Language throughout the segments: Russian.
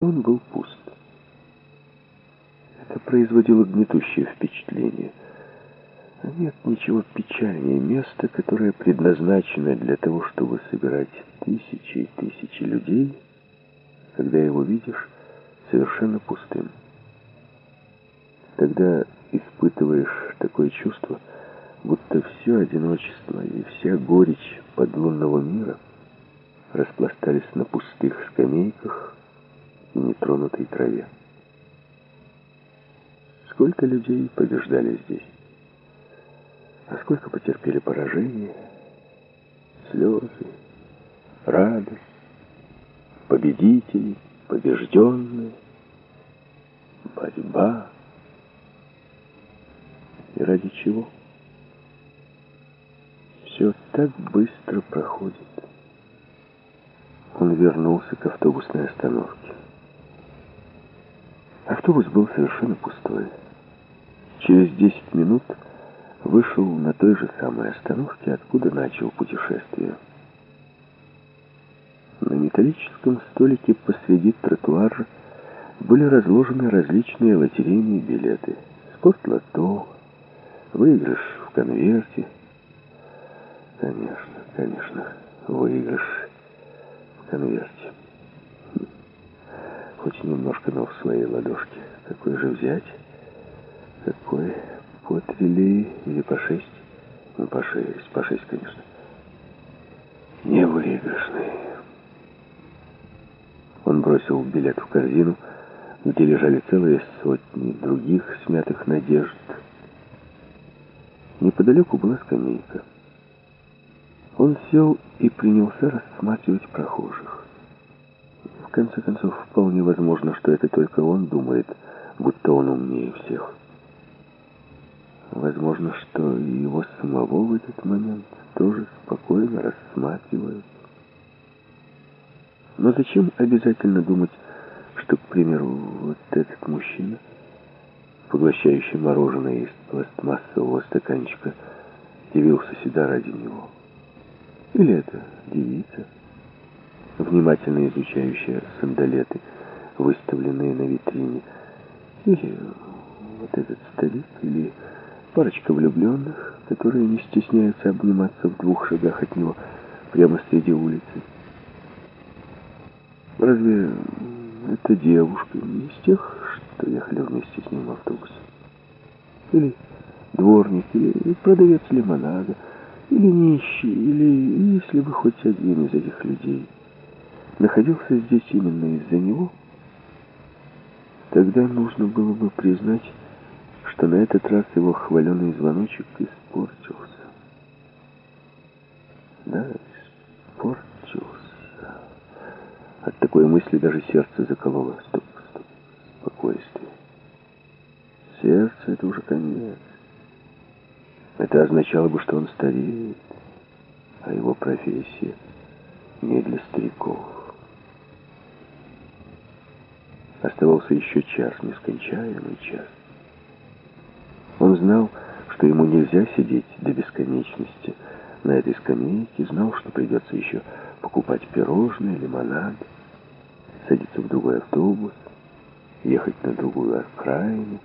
Он был пуст. Это производило гнетущее впечатление. Нет ничего печальнее места, которое предназначено для того, чтобы собирать тысячи и тысячи людей, когда его видишь совершенно пустым. Тогда испытываешь такое чувство, будто все одиночество и вся горечь подлунного мира распластались на пустых скамейках, и нетронутой траве. Сколько людей побеждали здесь? А сколько потерпели поражение, слезы, радость, победители, побежденные, борьба. И ради чего? Все так быстро проходит. Он вернулся к автобусной остановке. Автобус был совершенно пустой. Через 10 минут вышел на той же самой остановке, откуда начал путешествие. На металлическом столике посреди тротуара были разложены различные лотерейные билеты. Спортлото, выигрыш в конверте. Конечно, конечно, выигрыш в конверте хоть немножко, но в своей ладошке. Какой же взять? Какой? По три или по шесть? Ну, по шесть, по шесть, конечно. Невыигрышный. Он бросил билет в корзину, где лежали целые сотни других смятых надежд. Неподалеку была скамейка. Он сел и принялся рассматривать прохожих. Конце концов, вполне возможно, что это только он думает, будто он умнее всех. Возможно, что его самого в этот момент тоже спокойно рассматривают. Но зачем обязательно думать, что, к примеру, вот этот мужчина, поглощающий мороженое из пластмассового стаканчика, явился сюда ради него? Или это девица? Внимательно изучающая сандалеты, выставленные на витрине. Или вот этот старик, или парочка влюбленных, которые не стесняются обниматься в двух шагах от него прямо среди улицы. Разве эта девушка не из тех, что ехали вместе с ним в автобусе? Или дворник, или продавец лимонада, или нищий, или если бы хоть один из этих людей – находился здесь именно из-за него, тогда нужно было бы признать, что на этот раз его хваленый звоночек испортился. Да, испортился. От такой мысли даже сердце закололо. Стоп, стоп, спокойствие. Сердце — это уже конец. Это означало бы, что он стареет, а его профессия не для стариков. Оставался еще час, нескончаемый час. Он знал, что ему нельзя сидеть до бесконечности на этой скамейке, знал, что придется еще покупать пирожные, лимонад, садиться в другой автобус, ехать на другую окраину.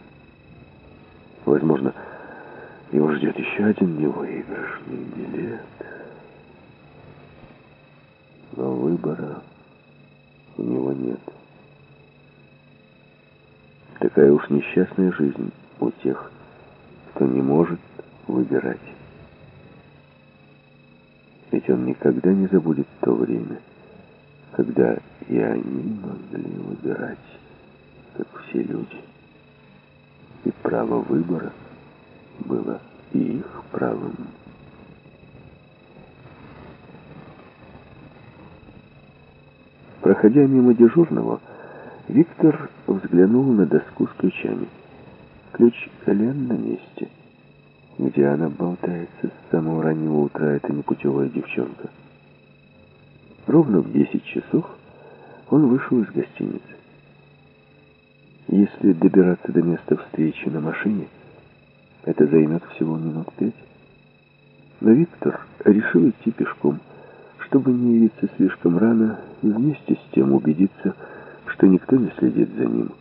Возможно, его ждет еще один невыигрышный билет. Но выбора у него нет. Такая уж несчастная жизнь у тех, кто не может выбирать. Ведь он никогда не забудет то время, когда и они могли выбирать, как все люди. И право выбора было их правом. Проходя мимо дежурного, Виктор взглянул на доску с ключами. Ключ Лен на месте. Где она болтается с самого раннего утра, эта непутевая девчонка. Ровно в десять часов он вышел из гостиницы. Если добираться до места встречи на машине, это займет всего минут пять. Но Виктор решил идти пешком, чтобы не явиться слишком рано и вместе с тем убедиться, что никто не следит за ним.